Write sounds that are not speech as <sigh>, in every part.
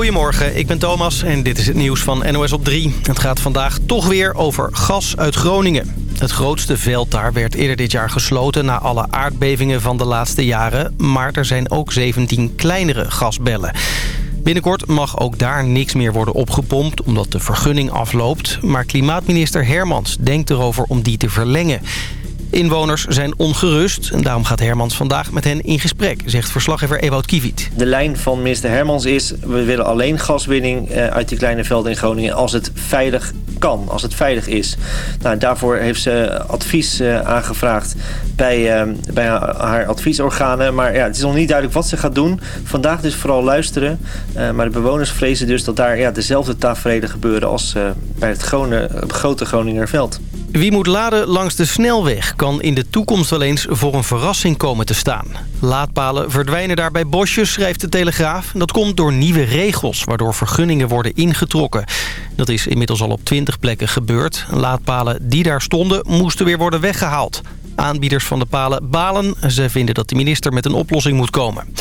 Goedemorgen, ik ben Thomas en dit is het nieuws van NOS op 3. Het gaat vandaag toch weer over gas uit Groningen. Het grootste veld daar werd eerder dit jaar gesloten... na alle aardbevingen van de laatste jaren. Maar er zijn ook 17 kleinere gasbellen. Binnenkort mag ook daar niks meer worden opgepompt... omdat de vergunning afloopt. Maar klimaatminister Hermans denkt erover om die te verlengen... Inwoners zijn ongerust en daarom gaat Hermans vandaag met hen in gesprek, zegt verslaggever Ewout Kiviet. De lijn van minister Hermans is, we willen alleen gaswinning eh, uit die kleine velden in Groningen als het veilig kan, als het veilig is. Nou, daarvoor heeft ze advies eh, aangevraagd bij, uh, bij haar adviesorganen. Maar ja, het is nog niet duidelijk wat ze gaat doen. Vandaag dus vooral luisteren. Maar de bewoners vrezen dus dat daar ja, dezelfde tafereelen gebeuren als bij het grote Groningerveld. Wie moet laden langs de snelweg kan in de toekomst wel eens voor een verrassing komen te staan. Laadpalen verdwijnen daar bij bosjes, schrijft de Telegraaf. Dat komt door nieuwe regels, waardoor vergunningen worden ingetrokken. Dat is inmiddels al op 20 plekken gebeurd. Laadpalen die daar stonden moesten weer worden weggehaald. Aanbieders van de palen balen. Ze vinden dat de minister met een oplossing moet komen.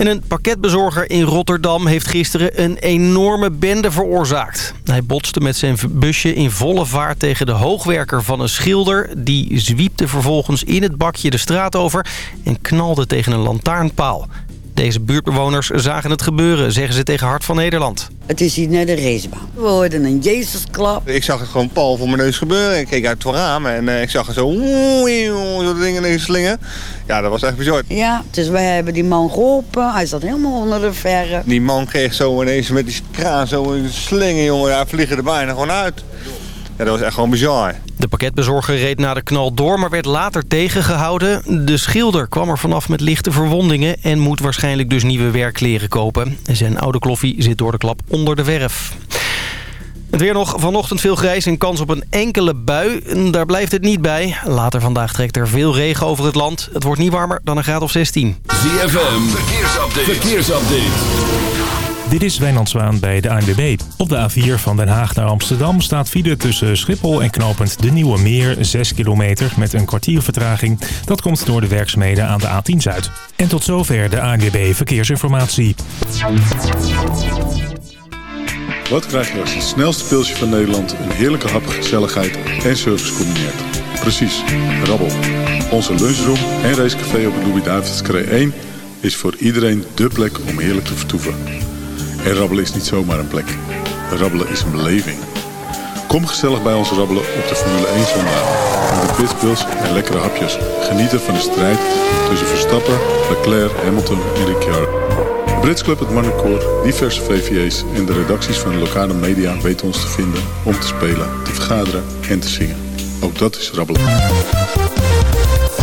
En een pakketbezorger in Rotterdam heeft gisteren een enorme bende veroorzaakt. Hij botste met zijn busje in volle vaart tegen de hoogwerker van een schilder. Die zwiepte vervolgens in het bakje de straat over en knalde tegen een lantaarnpaal. Deze buurtbewoners zagen het gebeuren, zeggen ze tegen Hart van Nederland. Het is hier net een racebaan. We hoorden een Jezusklap. Ik zag het gewoon pal voor mijn neus gebeuren. Ik keek uit het raam en uh, ik zag er zo... Zo dingen in slingen. Ja, dat was echt bizar. Ja, dus wij hebben die man geholpen. Hij zat helemaal onder de verre. Die man kreeg zo ineens met die kraan zo een slingen, jongen. Ja, vliegen er bijna gewoon uit. Ja, dat was echt gewoon bizar. De pakketbezorger reed na de knal door, maar werd later tegengehouden. De schilder kwam er vanaf met lichte verwondingen... en moet waarschijnlijk dus nieuwe werkleren kopen. Zijn oude kloffie zit door de klap onder de verf. Het weer nog vanochtend veel grijs en kans op een enkele bui. Daar blijft het niet bij. Later vandaag trekt er veel regen over het land. Het wordt niet warmer dan een graad of 16. ZFM, verkeersupdate. verkeersupdate. Dit is Wijnand Zwaan bij de ANWB. Op de A4 van Den Haag naar Amsterdam staat file tussen Schiphol en knooppunt De Nieuwe Meer 6 kilometer met een kwartier vertraging. Dat komt door de werkzaamheden aan de A10 Zuid. En tot zover de ANWB Verkeersinformatie. Wat krijg je als het snelste pilsje van Nederland een heerlijke hap, gezelligheid en service combineert? Precies, rabbel. Onze lunchroom en racecafé op de Louis-David's 1 is voor iedereen dé plek om heerlijk te vertoeven. En rabbelen is niet zomaar een plek. Rabbelen is een beleving. Kom gezellig bij ons rabbelen op de Formule 1 zondag. Met de pitbulls en lekkere hapjes. Genieten van de strijd tussen Verstappen, Leclerc, Hamilton en Ricciardo. Brits Club, het Marnecoor, diverse VVA's en de redacties van de lokale media weten ons te vinden om te spelen, te vergaderen en te zingen. Ook dat is rabbelen.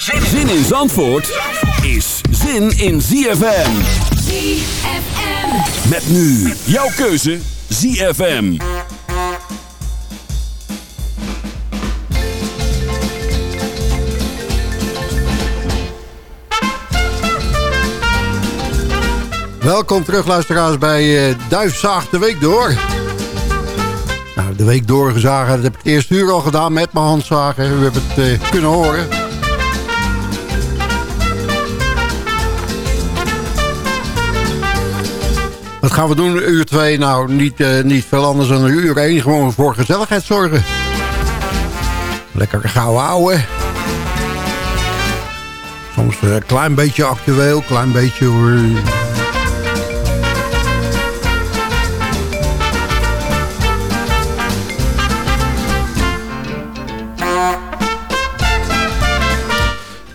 Zin in Zandvoort is zin in ZFM. ZFM. Met nu jouw keuze ZFM. Welkom terug luisteraars bij uh, Duifzaag de Week Door. Nou, de Week Doorgezagen, dat heb ik het eerste uur al gedaan met mijn handzagen. U hebt het uh, kunnen horen. Wat gaan we doen, uur 2? Nou, niet, uh, niet veel anders dan uur 1. Gewoon voor gezelligheid zorgen. Lekker gauw houden. Soms een uh, klein beetje actueel, klein beetje...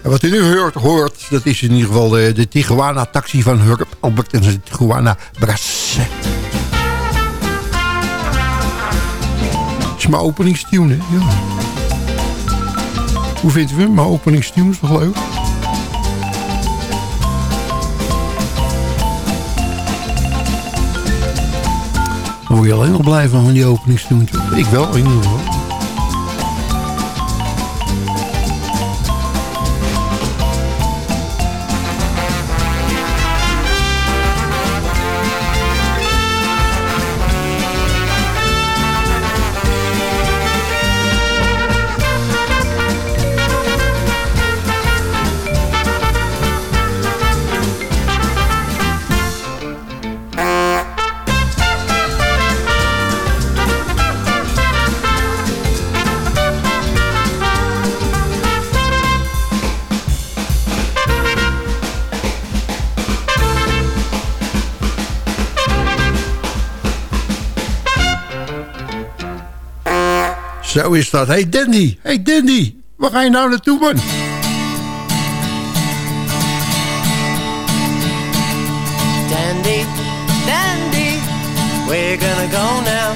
Wat u nu hoort, hoort, dat is in ieder geval de, de Tijuana-taxi van Hurp Albert en zijn Tijuana Brass. Het is mijn openingstune? Ja. Hoe vindt u hem? Mijn openingstune is toch leuk? Dan word je alleen nog blij van, die openingstoentje. Ik wel, in ieder geval. Zo is dat. Hey Dandy, hey Dandy, waar ga je nou naartoe man? Dandy, Dandy, where you gonna go now?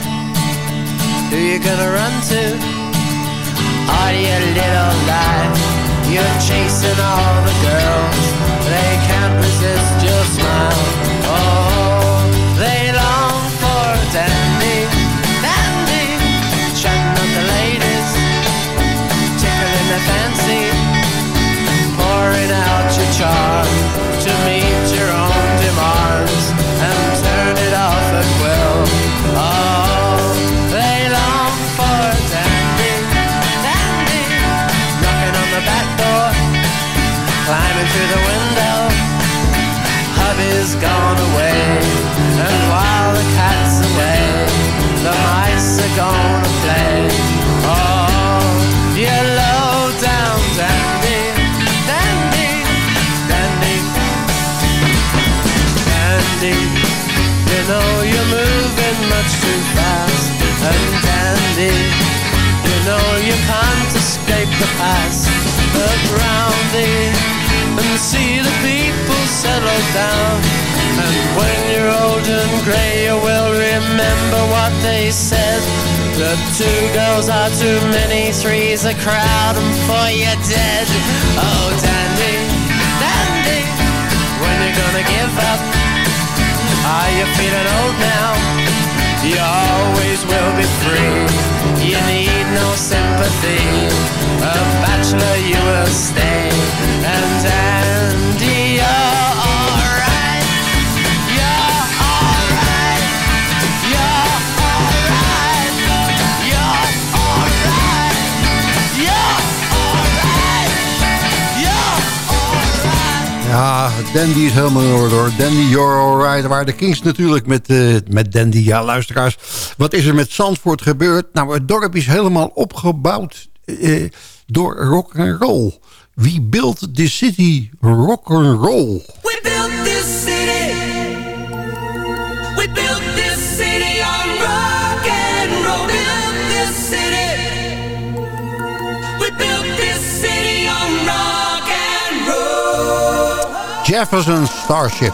Who you gonna run to? Are you little lie? You're chasing all the girls. They can't resist the past. Look round thee and see the people settle down. And when you're old and grey, you will remember what they said. The two girls are too many, three's a crowd, and four you're dead. Oh, dandy, dandy, when you gonna give up? Are you feeling old now? You always will be free. You need no sympathy. Bachelor you will stay. And Andy, you're alright. You're alright. You're alright. You're alright. You're alright. You're alright. Ja, Dandy is helemaal in orde hoor. Dandy, you're alright. Waar de Kings natuurlijk met, eh, met Dandy. Ja, luisteraars. Wat is er met Zandvoort gebeurd? Nou, het dorp is helemaal opgebouwd eh, door rock and roll. Wie built the city rock and roll? We built this city. We built this city on rock and roll. Built this city. We built this city on rock and roll. Jefferson Starship.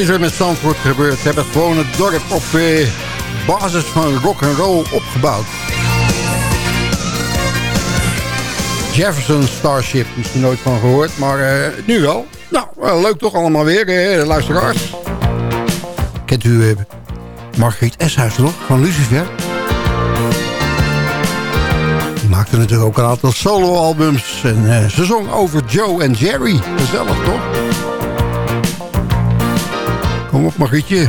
is er met Zandvoort gebeurd. Ze hebben gewoon het dorp op eh, basis van rock and roll opgebouwd. Jefferson Starship, misschien nooit van gehoord, maar eh, nu wel. Nou, leuk toch allemaal weer, eh, luisteraars. Kent u eh, Margriet Eshuis nog, van Lucifer? Die maakte natuurlijk ook een aantal soloalbums. En eh, ze zong over Joe en Jerry. Gezellig, toch? Kom op, Margrietje.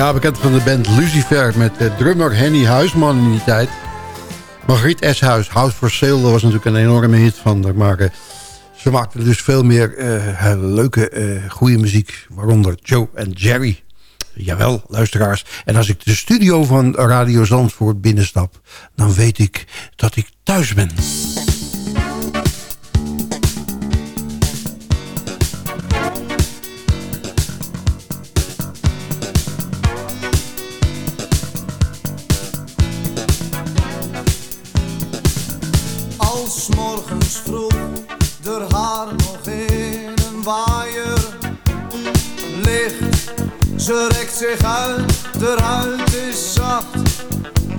Ja, bekend van de band Lucifer met eh, drummer Henny Huisman in die tijd. Margriet Eshuis, House for Sale, dat was natuurlijk een enorme hit van eh, ze maakte dus veel meer eh, leuke, eh, goede muziek. Waaronder Joe en Jerry. Jawel, luisteraars. En als ik de studio van Radio Zandvoort binnenstap... dan weet ik dat ik thuis ben.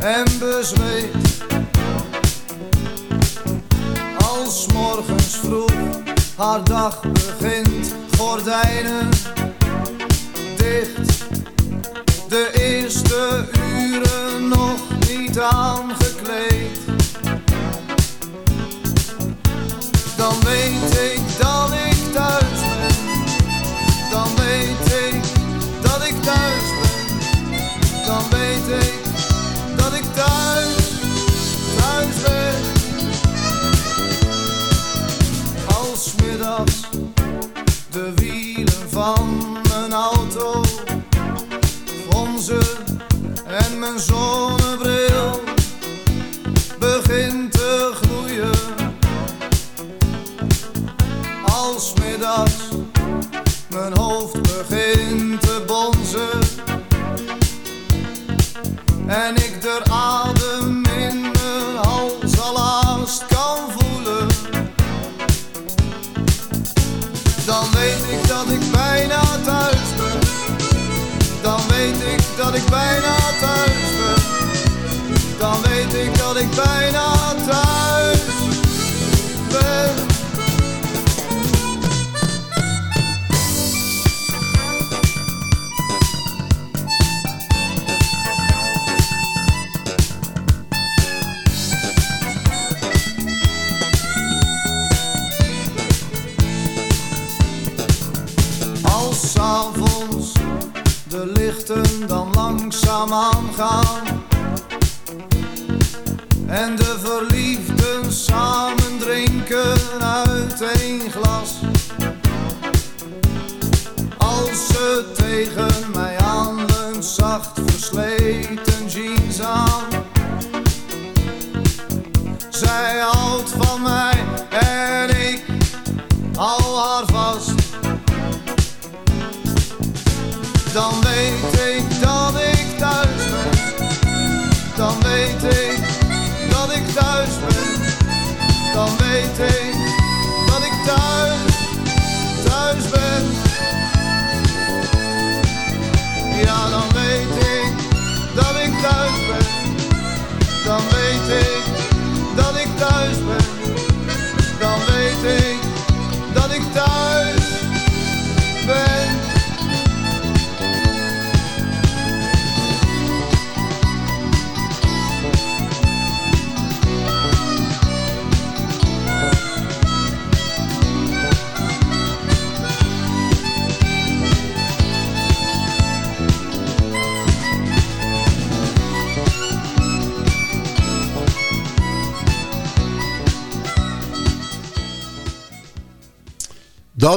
En bezweet. Als morgens vroeg haar dag begint, gordijnen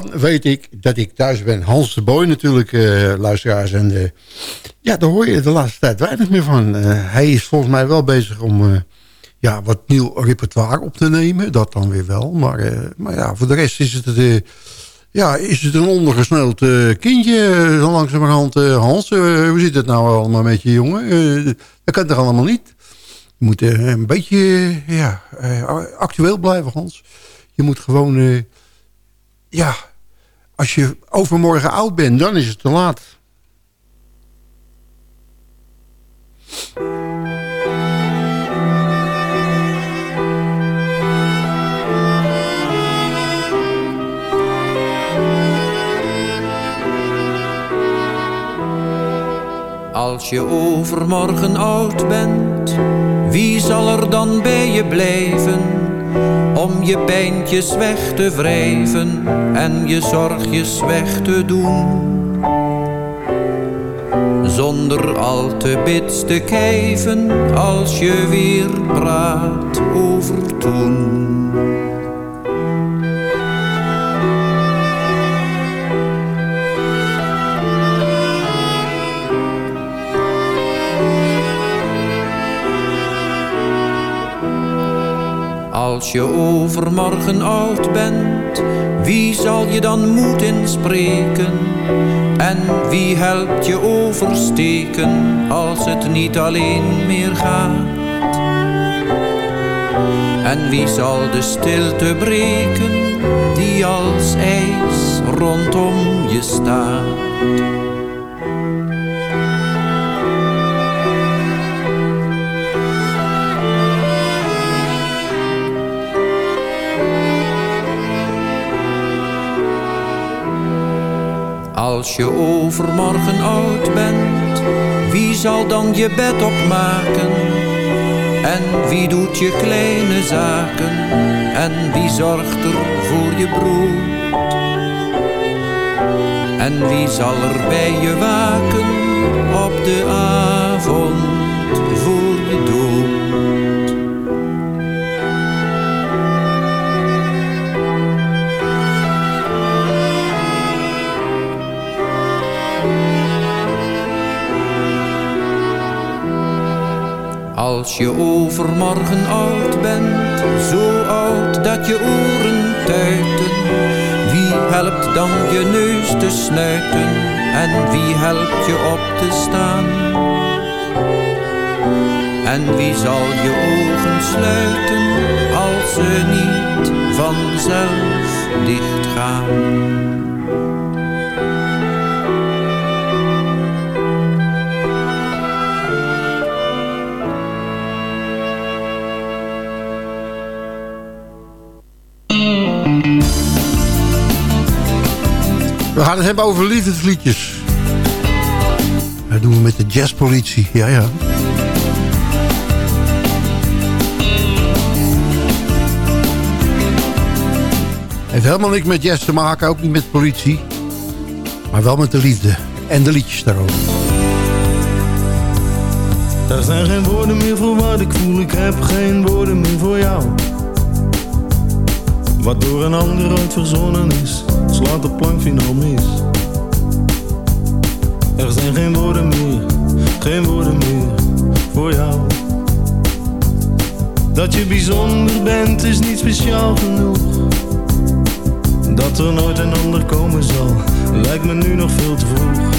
Dan weet ik dat ik thuis ben. Hans de Boy natuurlijk, eh, luisteraars. En eh, ja, daar hoor je de laatste tijd weinig meer van. Eh, hij is volgens mij wel bezig om ja, wat nieuw repertoire op te nemen. Dat dan weer wel. Maar, maar ja, voor de rest is het, ja, is het een ondergesneld kindje. zo langzamerhand. Hans, hoe zit het nou allemaal met je jongen? Dat kan toch allemaal niet? Je moet een beetje ja, actueel blijven, Hans. Je moet gewoon... ja, als je overmorgen oud bent, dan is het te laat. Als je overmorgen oud bent, wie zal er dan bij je blijven? Om je pijntjes weg te wrijven en je zorgjes weg te doen. Zonder al te bits te kijven als je weer praat over toen. Als je overmorgen oud bent, wie zal je dan moed inspreken? En wie helpt je oversteken als het niet alleen meer gaat? En wie zal de stilte breken die als ijs rondom je staat? Als je overmorgen oud bent, wie zal dan je bed opmaken? En wie doet je kleine zaken? En wie zorgt er voor je brood? En wie zal er bij je waken op de avond Als je overmorgen oud bent, zo oud dat je oren tuiten. Wie helpt dan je neus te snuiten en wie helpt je op te staan? En wie zal je ogen sluiten als ze niet vanzelf dichtgaan? We gaan het hebben over liefdesliedjes. Dat doen we met de jazzpolitie. Ja, ja. Heeft helemaal niks met jazz te maken, ook niet met politie. Maar wel met de liefde. En de liedjes daarover. Er zijn geen woorden meer voor wat ik voel, ik heb geen woorden meer voor jou. Wat door een ander ooit verzonnen is, slaat de plank finaal mis. Er zijn geen woorden meer, geen woorden meer voor jou. Dat je bijzonder bent is niet speciaal genoeg. Dat er nooit een ander komen zal, lijkt me nu nog veel te vroeg.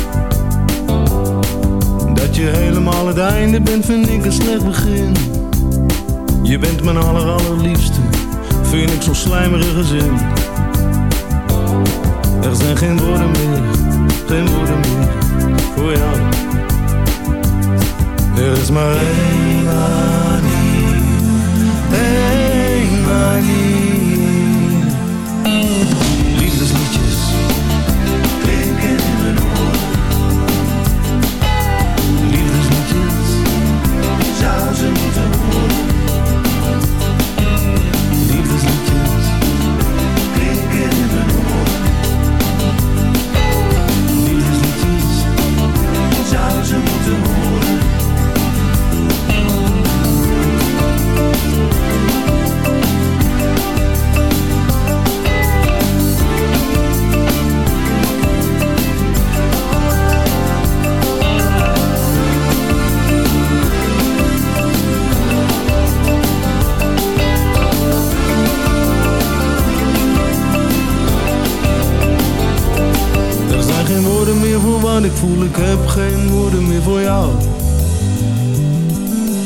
Dat je helemaal het einde bent, vind ik een slecht begin. Je bent mijn aller allerliefste, vind ik zo'n slijmerige zin. Er zijn geen woorden meer, geen woorden meer voor jou. Er is maar één manier, één manier.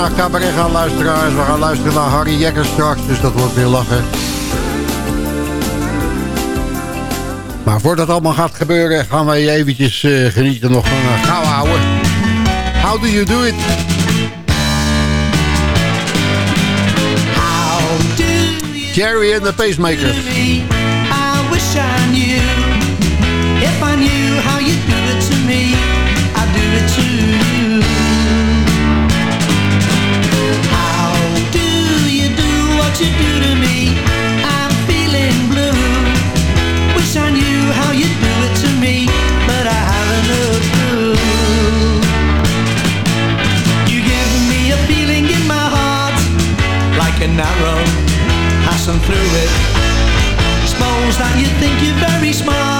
naar cabaret gaan luisteren... we gaan luisteren naar Harry Jekker straks, dus dat wordt weer lachen. Maar voordat allemaal gaat gebeuren... gaan wij eventjes eh, genieten nog van een gauw houden. How do you do it? Jerry and the Pacemakers. I wish I knew through. You've given me a feeling in my heart Like an arrow passing through it. Suppose that you think you're very smart,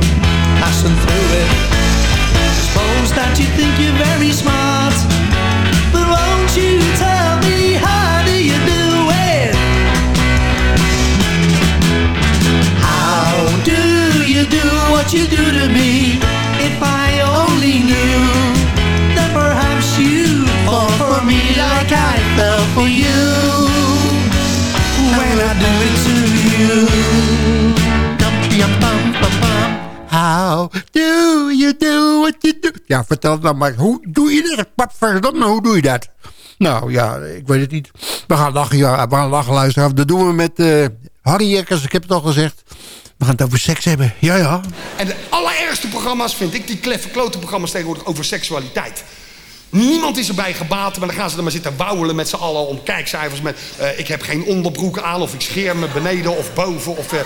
you do you do it? How do you do what you do to me? If I only knew that perhaps you fall for me like I fell for you do? Ja, vertel nou maar. Hoe doe je dat? Wat verdomme, hoe doe je dat? Nou ja, ik weet het niet. We gaan lachen, ja, we gaan lachen luisteren. Dat doen we met eh, Harry Jekkers, ik heb het al gezegd. We gaan het over seks hebben. Ja, ja. En de allerergste programma's vind ik die kleffe klote programma's tegenwoordig over seksualiteit. Niemand is erbij gebaat, maar dan gaan ze er maar zitten wauwelen met z'n allen om kijkcijfers. Met eh, ik heb geen onderbroek aan, of ik scheer me beneden of boven. Of, eh, ik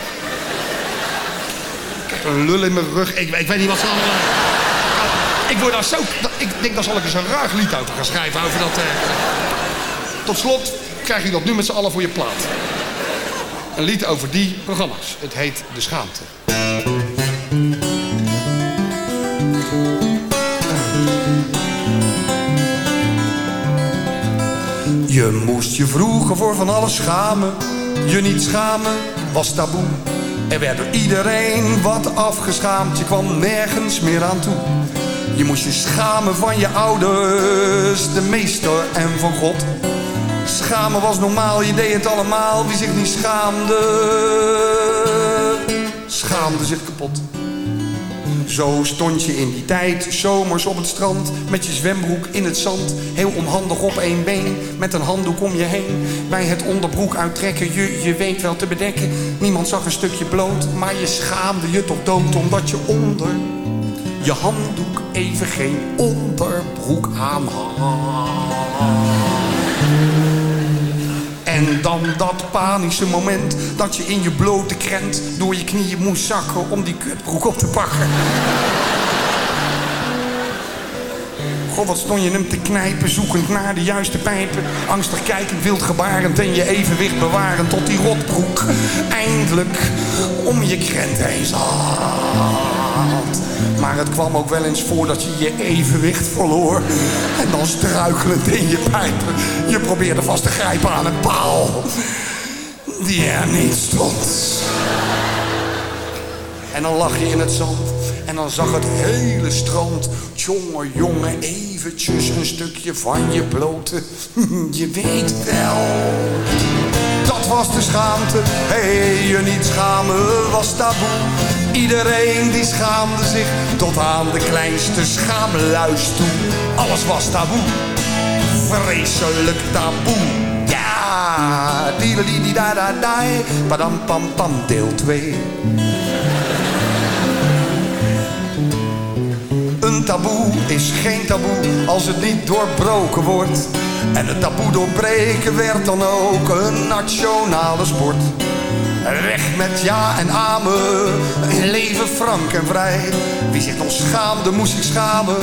krijg een lul in mijn rug. Ik, ik weet niet wat ze allemaal. Ik word daar zo. Ik denk, daar zal ik eens een raar lied over gaan schrijven. Over dat. eh. Tot slot krijg je dat nu met z'n allen voor je plaat. Een lied over die programma's. Het heet De Schaamte. Je moest je vroeger voor van alles schamen. Je niet schamen was taboe. Er werd door iedereen wat afgeschaamd. Je kwam nergens meer aan toe. Je moest je schamen van je ouders, de meester en van God. Schamen was normaal, je deed het allemaal. Wie zich niet schaamde, schaamde zich kapot. Zo stond je in die tijd, zomers op het strand, met je zwembroek in het zand. Heel onhandig op één been, met een handdoek om je heen. Bij het onderbroek uittrekken, je, je weet wel te bedekken. Niemand zag een stukje bloot, maar je schaamde je toch dood, omdat je onder je handdoek even geen onderbroek aan. En dan dat panische moment dat je in je blote krent door je knieën moest zakken om die kutbroek op te pakken. God, wat stond je hem te knijpen, zoekend naar de juiste pijpen. Angstig kijkend, wild gebarend en je evenwicht bewarend tot die rotbroek eindelijk om je krent heen zat. Maar het kwam ook wel eens voor dat je je evenwicht verloor. En dan struikelend in je pijpen, je probeerde vast te grijpen aan een paal die er niet stond. En dan lag je in het zand en dan zag het hele strand. Jongen, jongen, een stukje van je blote. Je weet wel. Dat was de schaamte. Hé, je niet schamen was taboe. Iedereen die schaamde zich tot aan de kleinste schaamluis toe. Alles was taboe. Vreselijk taboe. Ja, die da da da. Padam pam pam deel 2. Een taboe is geen taboe als het niet doorbroken wordt. En het taboe doorbreken werd dan ook een nationale sport. Weg met ja en amen, leven frank en vrij. Wie zich nog schaamde, moest zich schamen,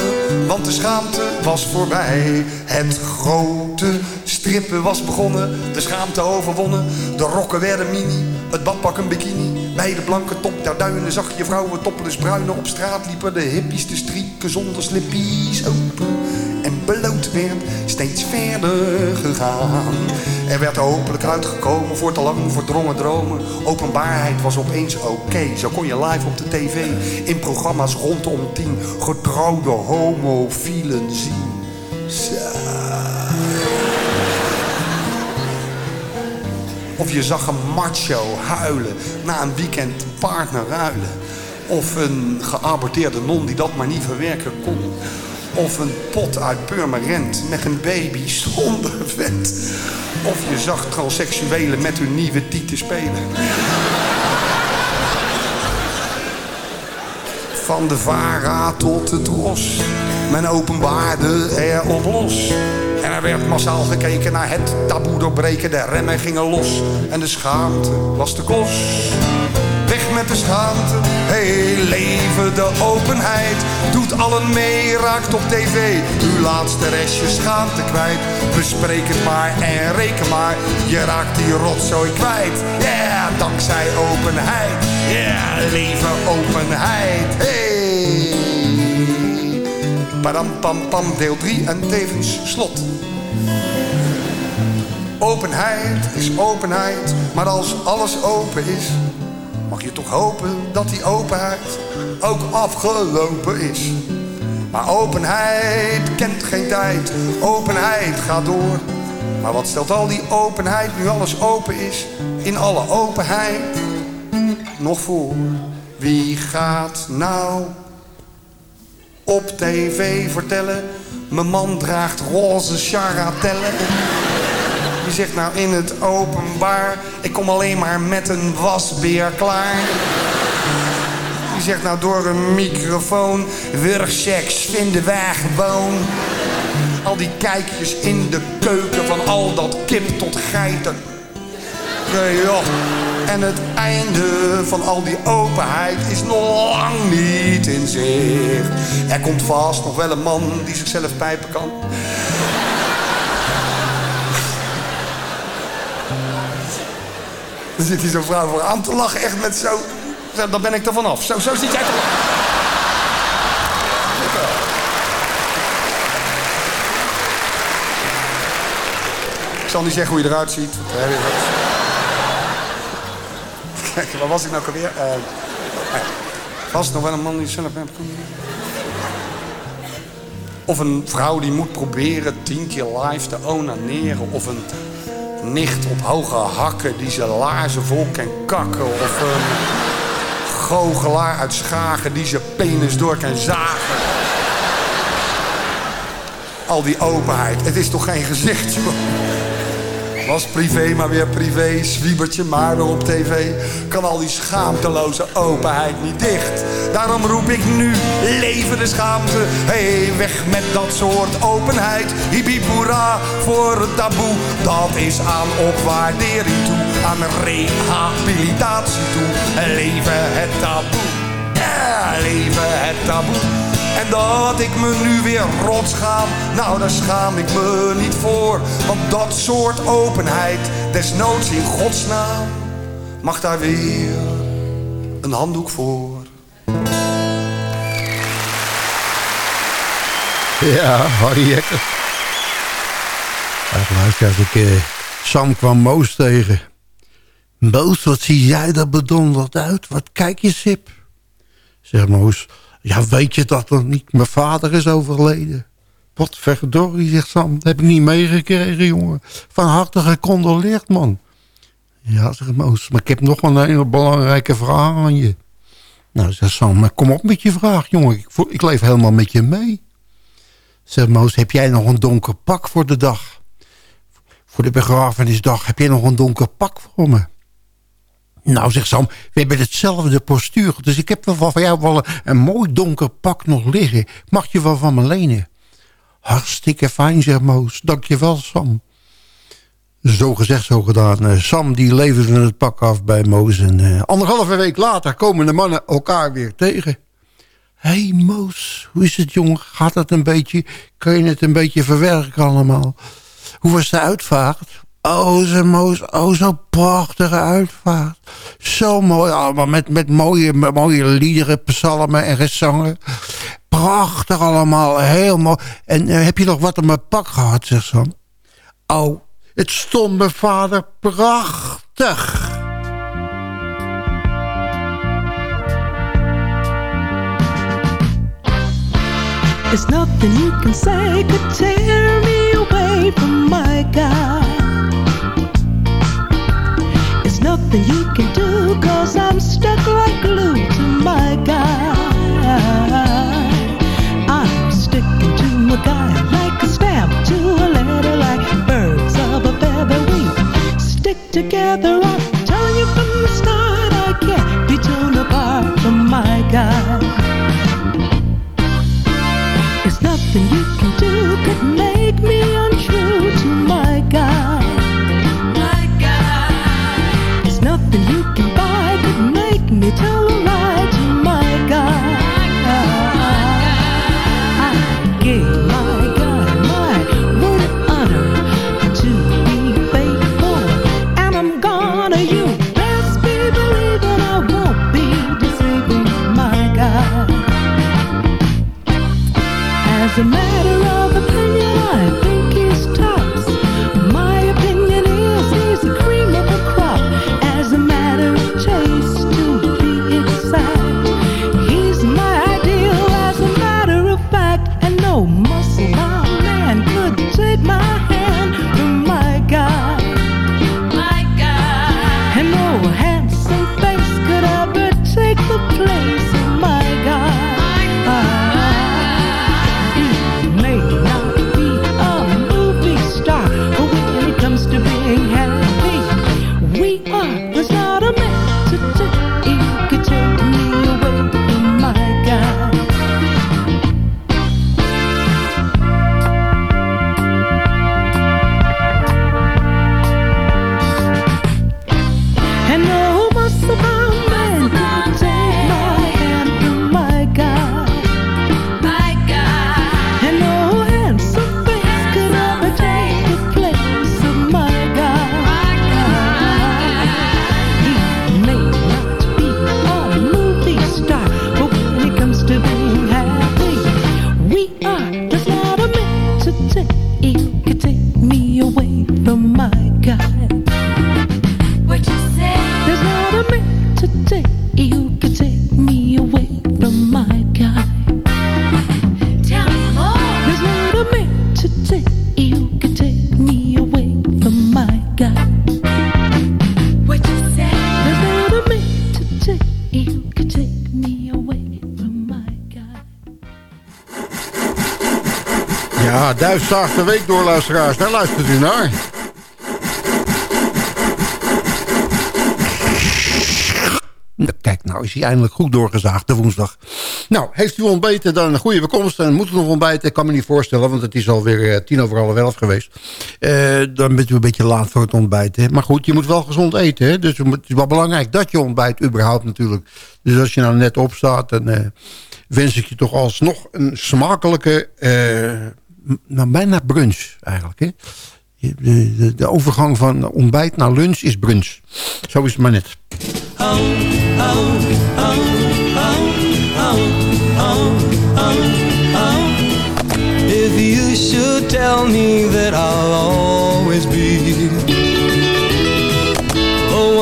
want de schaamte was voorbij. Het grote strippen was begonnen, de schaamte overwonnen. De rokken werden mini, het badpak een bikini. Bij de blanke top der duinen zag je vrouwen topless bruinen op straat liepen. De hippies te strieken zonder slippies open en bloot werd steeds verder gegaan. Er werd hopelijk uitgekomen voor te lang verdrongen dromen. Openbaarheid was opeens oké. Zo kon je live op de tv in programma's rondom tien getrouwde homofielen zien. Zo. Of je zag een macho huilen na een weekend partner ruilen. Of een geaborteerde non die dat maar niet verwerken kon. Of een pot uit Purmerend met een baby zonder vet. Of je zag transseksuelen met hun nieuwe tieten spelen. Van de vara tot het ros. Men openbaarde erop los. Er werd massaal gekeken naar het taboe doorbreken. De remmen gingen los en de schaamte was de kos. Weg met de schaamte, hey, leven de openheid. Doet allen mee, raakt op tv. Uw laatste restje schaamte kwijt. Bespreek het maar en reken maar. Je raakt die rotzooi kwijt. Yeah, dankzij openheid. Yeah, leven openheid. Hey. Padam pam pam, deel 3 en tevens slot. Openheid is openheid, maar als alles open is, mag je toch hopen dat die openheid ook afgelopen is. Maar openheid kent geen tijd, openheid gaat door. Maar wat stelt al die openheid nu alles open is, in alle openheid nog voor? Wie gaat nou op tv vertellen, mijn man draagt roze charatellen? Die zegt nou in het openbaar, ik kom alleen maar met een wasbeer klaar. Die zegt nou door een microfoon, wurgseks vinden wij gewoon. Al die kijkjes in de keuken van al dat kip tot geiten. Nee, joh. En het einde van al die openheid is nog lang niet in zicht. Er komt vast nog wel een man die zichzelf pijpen kan. <laughs> Dan zit hier zo'n vrouw voor aan te lachen, echt met zo... zo dan ben ik er vanaf. Zo, zo zit jij te. Ik zal niet zeggen hoe je eruit ziet. <laughs> eh, waar was ik nou alweer? Uh, was het nog wel een man die zelf heeft Of een vrouw die moet proberen tien keer live te onaneren. Of een nicht op hoge hakken die zijn laarzen vol kan kakken. Of een goochelaar uit Schagen die zijn penis door kan zagen. Al die openheid. Het is toch geen gezicht, joh. Was privé, maar weer privé. Zwiebertje, maar weer op tv. Kan al die schaamteloze openheid niet dicht. Daarom roep ik nu, leven de schaamte. hey, weg met dat soort openheid. Hibiboera voor het taboe. Dat is aan opwaardering toe. Aan rehabilitatie toe. Leven het taboe. Ja, leven het taboe. Dat ik me nu weer rot schaam, nou daar schaam ik me niet voor. Want dat soort openheid, desnoods in godsnaam, mag daar weer een handdoek voor. Ja, Harry Jekker. Ach, luister, als ik Sam kwam Moos tegen. Moos, wat zie jij er bedonderd uit? Wat kijk je, Sip? Zeg Moos, ja, weet je dat nog niet? Mijn vader is overleden. Wat verdorie, zegt Sam. Dat heb ik niet meegekregen, jongen. Van harte gecondoleerd, man. Ja, zegt Moos, maar ik heb nog een hele belangrijke vraag aan je. Nou, zegt Sam, maar kom op met je vraag, jongen. Ik, ik leef helemaal met je mee. Zegt Moos, heb jij nog een donker pak voor de dag? Voor de begrafenisdag, heb jij nog een donker pak voor me? Nou, zegt Sam, we hebben hetzelfde postuur. Dus ik heb wel van jou wel een, mooi donker pak nog liggen. Mag je wel van me lenen? Hartstikke fijn, zegt Moos. Dankjewel, Sam. Zo gezegd, zo gedaan. Eh, Sam die leverde het pak af bij Moos. En eh, anderhalve week later komen de mannen elkaar weer tegen. Hé hey Moos, hoe is het jongen? Gaat het een beetje? Kun je het een beetje verwerken allemaal? Hoe was de uitvaart? Oh, ze Moos, oh, zo prachtige uitvaart. Zo mooi, allemaal met, met mooie, mooie liederen, psalmen en gezangen. Prachtig allemaal, heel mooi. En eh, heb je nog wat op mijn pak gehad, zegt Sam? Oh, het stond mijn vader prachtig. It's nothing you can say could tear me away from my God. Nothing you can do, cause I'm stuck like glue to my God. I'm sticking to my guy like a stamp to a letter, like birds of a feather. We stick together. I'm telling you from the start, I can't be torn apart from my guy. It's nothing you Ja, Duitsdag de week door, luisteraars. Daar luistert u naar. Nou, Kijk, nou is hij eindelijk goed doorgezaagd, de woensdag. Nou, heeft u ontbeten, dan een goede bekomst. En moet u nog ontbijten, ik kan me niet voorstellen... want het is alweer eh, tien over half elf geweest. Eh, dan bent u een beetje laat voor het ontbijten. Maar goed, je moet wel gezond eten. Hè? Dus het is wel belangrijk dat je ontbijt überhaupt natuurlijk. Dus als je nou net opstaat... dan eh, wens ik je toch alsnog een smakelijke... nou, bijna brunch eigenlijk. Hè? De, de, de overgang van ontbijt naar lunch is brunch. Zo is het maar net. If you should tell me that I'll always be the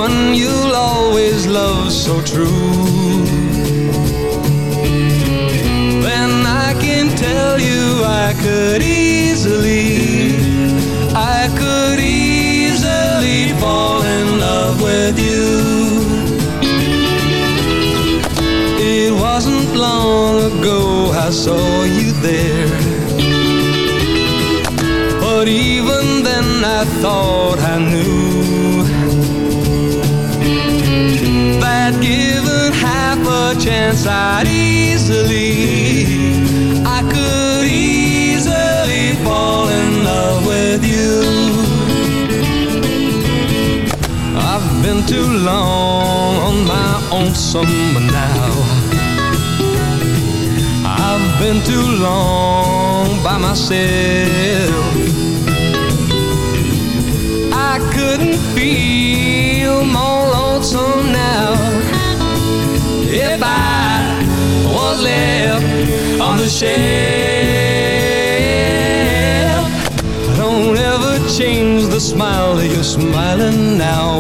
one you'll always love so true, I could easily, I could easily fall in love with you. It wasn't long ago I saw you there. But even then I thought I knew That given half a chance I'd easily I could fall in love with you I've been too long on my own summer now. I've been too long by myself. I couldn't feel more lonesome now if I was left on the shelf. Change the smile that you're smiling now.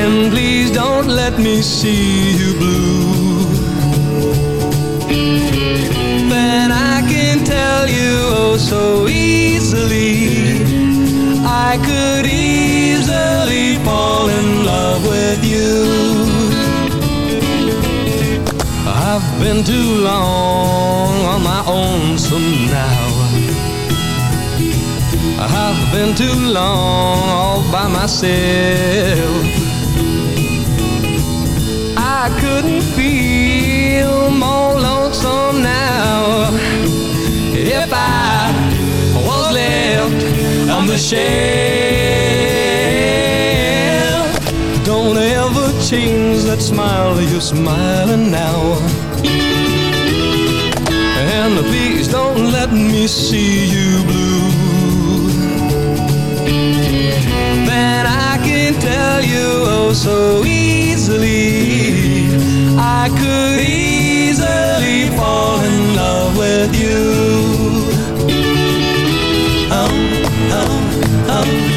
And please don't let me see you blue. Then I can tell you oh so easily. I could easily fall in love with you. I've been too long on my own been too long all by myself. I couldn't feel more lonesome now if I was left on the shelf. Don't ever change that smile you're smiling now. And please don't let me see you blue. You oh so easily. I could easily fall in love with you. Oh, oh, oh.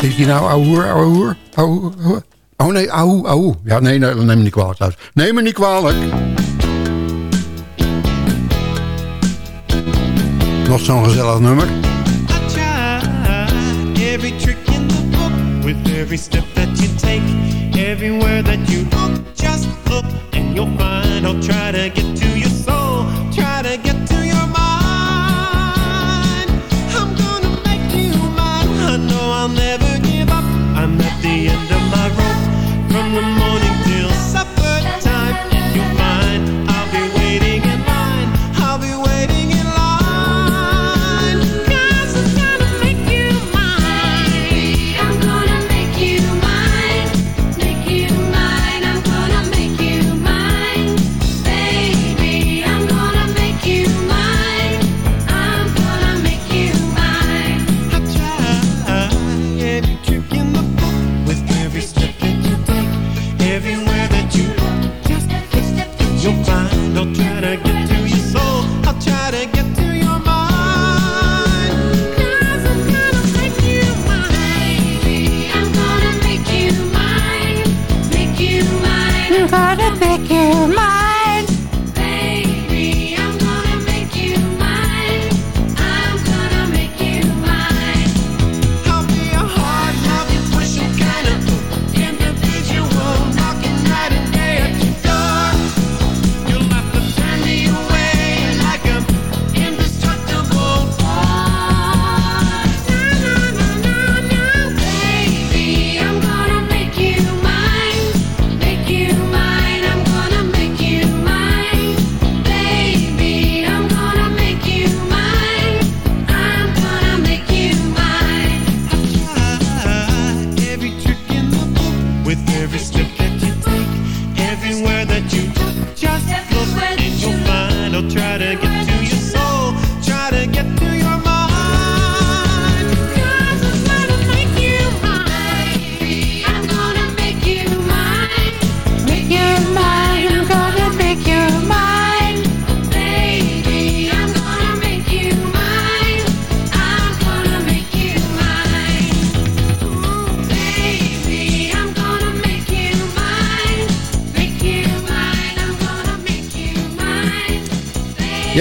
Zit je nou ouwe ouwe? Ouwe hoer? Oh nee, ouwe, ouwe. Ja, nee, nee, neem me niet kwalijk. Neem me niet kwalijk. Nog zo'n gezellig nummer. Everywhere that you just look and you'll find I'll try to get to your soul, try to get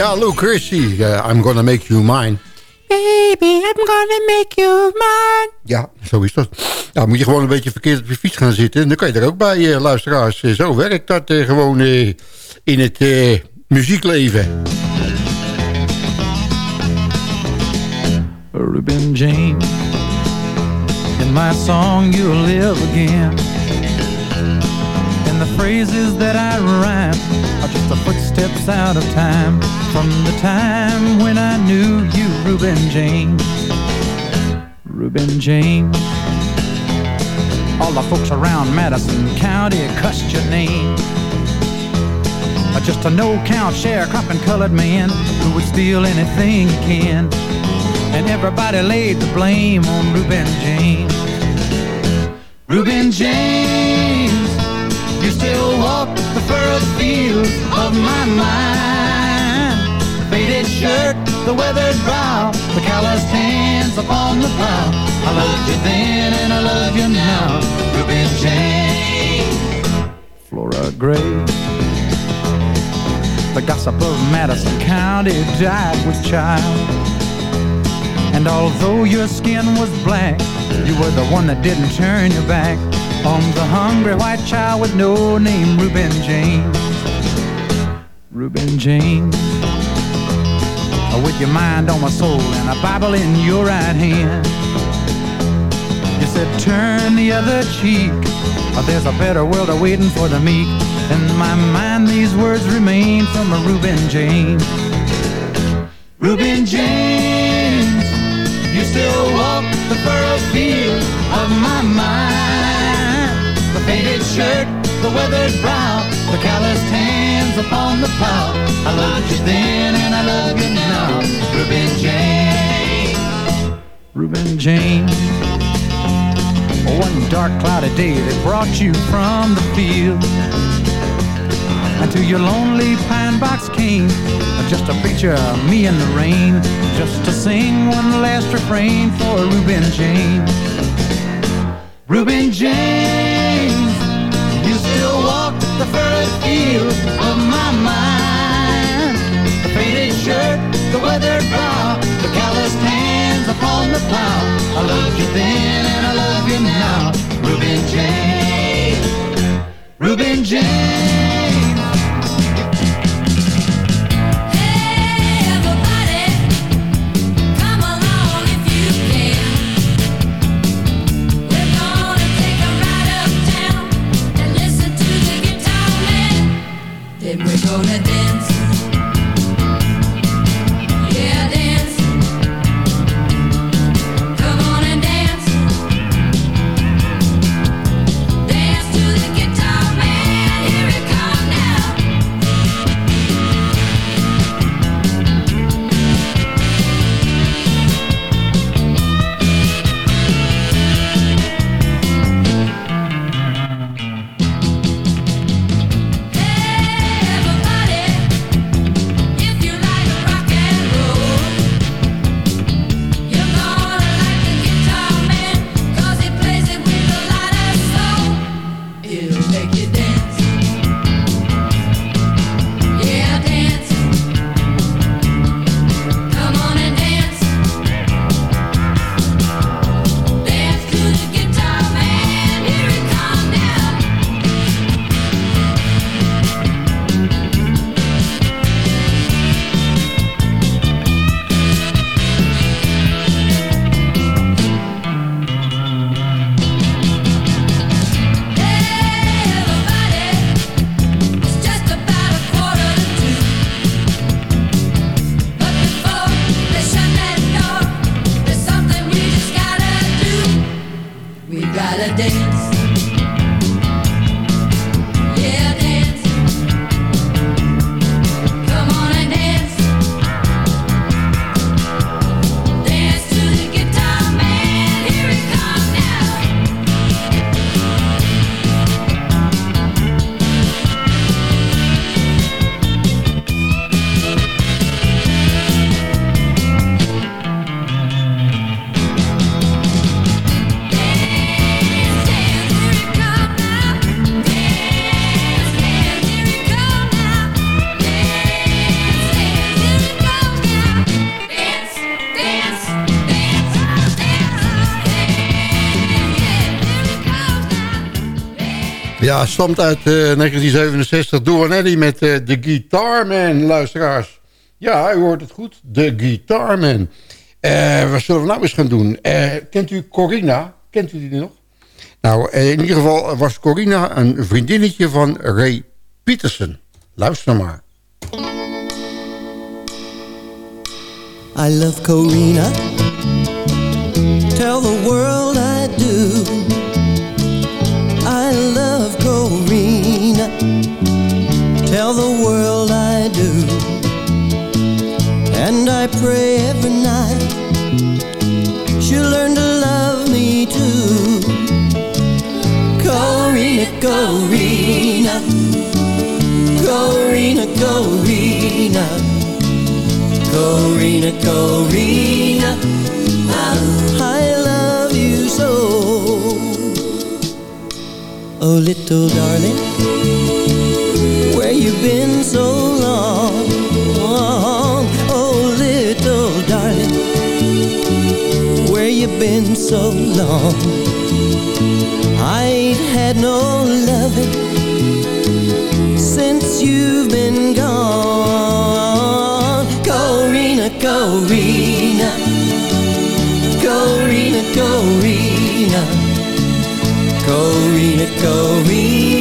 Ja, Lou Christie, eh, I'm gonna make you mine. Baby, I'm gonna make you mine. Ja, zo is dat. Ja, moet je gewoon een beetje verkeerd op je fiets gaan zitten. En dan kan je er ook bij, eh, luisteraars. Eh, Zo werkt dat gewoon eh, in het eh, muziekleven. Reuben James. In my song, you'll live again. And the phrases that I rhyme are just the footsteps out of time from the time when I knew you, Reuben James. Reuben James. All the folks around Madison County cussed your name. Just a no-count sharecropping colored man who would steal anything he can. And everybody laid the blame on Reuben James. Reuben James, still walk the furrowed fields of my mind. Faded shirt, the weathered brow, the calloused hands upon the plow. I loved you then and I love you now, Reuben James. Flora Gray. The gossip of Madison County died with child. And although your skin was black, you were the one that didn't turn your back on the hungry white child with no name, Reuben James. Reuben James. Oh, with your mind on my soul and a Bible in your right hand. You said, turn the other cheek. Or there's a better world awaiting for the meek. In my mind, these words remain from a Reuben James. Reuben James, you still walk the furrowed field of my mind. Faded shirt, the weathered brow, the calloused hands upon the plow. I loved you then and I love you now. Reuben James. Reuben James. One dark cloudy day that brought you from the field to your lonely pine box came just a picture of me in the rain just to sing one last refrain for Reuben James Reuben James the furrowed field of my mind. The faded shirt the weathered brow the calloused hands upon the plow. I loved you then and I love you now. Reuben James Reuben James Ja, stamt uit eh, 1967. Door Eddy met eh The Guitar Man, luisteraars. Ja, u hoort het goed. The Guitar Man. Eh, wat zullen we nou eens gaan doen? Eh, kent u Corina? Kent u die nog? Nou, in ieder geval was Corina een vriendinnetje van Ray Peterson. Luister maar. I love Corina. Tell the world I do. Tell the world I do. And I pray every night she'll learn to love me too. Corina, Corina. Corina, Corina. Corina, Corina, I love you so. Oh, little darling, where you been so long? Oh, little darling, where you been so long? I ain't had no loving since you've been gone. Corina, Corina, Corina, Corina, Corina, Corina,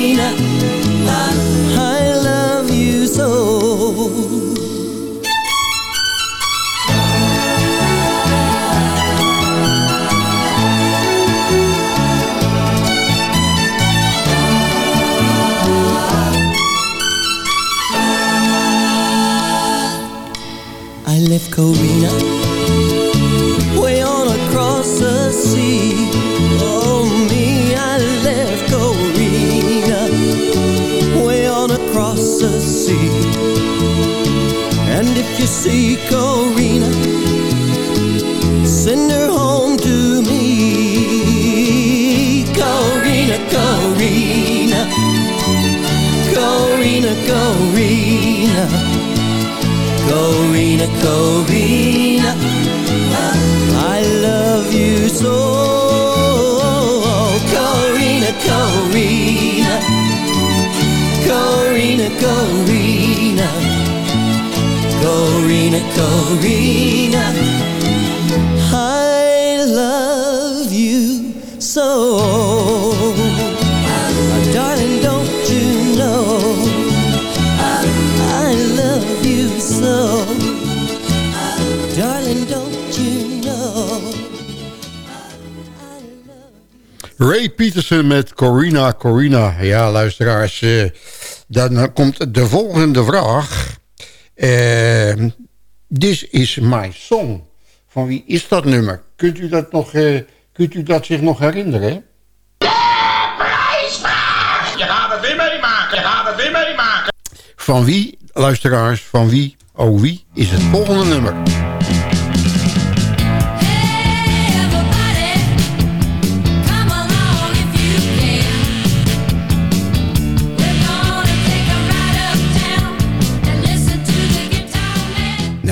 Corina, Corina. Ja, luisteraars, eh, dan komt de volgende vraag. Eh, This is my song. Van wie is dat nummer? Kunt u dat, nog, eh, kunt u dat zich nog herinneren? Prijsvraag! Je gaat het weer meemaken, je gaat het weer meemaken. Van wie, luisteraars, van wie, oh wie, is het volgende nummer?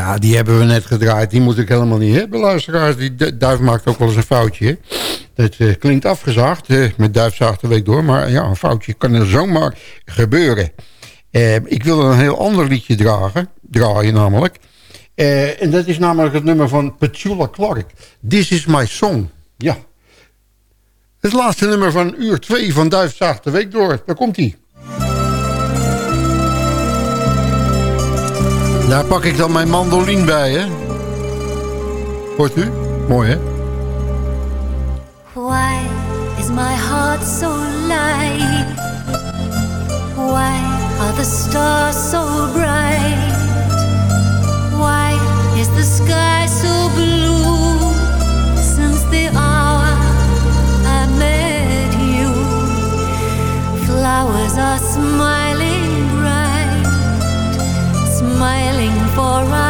Ja, die hebben we net gedraaid. Die moet ik helemaal niet hebben, luisteraars. Die du- duif maakt ook wel eens een foutje. Dat eh, klinkt afgezaagd, eh, met duifzaag de week door. Maar ja, een foutje kan er zomaar gebeuren. Eh, ik wil een heel ander liedje dragen, draaien namelijk. En dat is namelijk het nummer van Petula Clark. This is my song. Ja. Het laatste nummer van uur 2 van Duifzaag de week door. Daar komt hij. Daar pak ik dan mijn mandolin bij, hè? Hoort u? Mooi, hè? Why is my heart so light? Why are the stars so bright? Why is the sky so blue since the hour I met you? Flowers are smiling smiling for our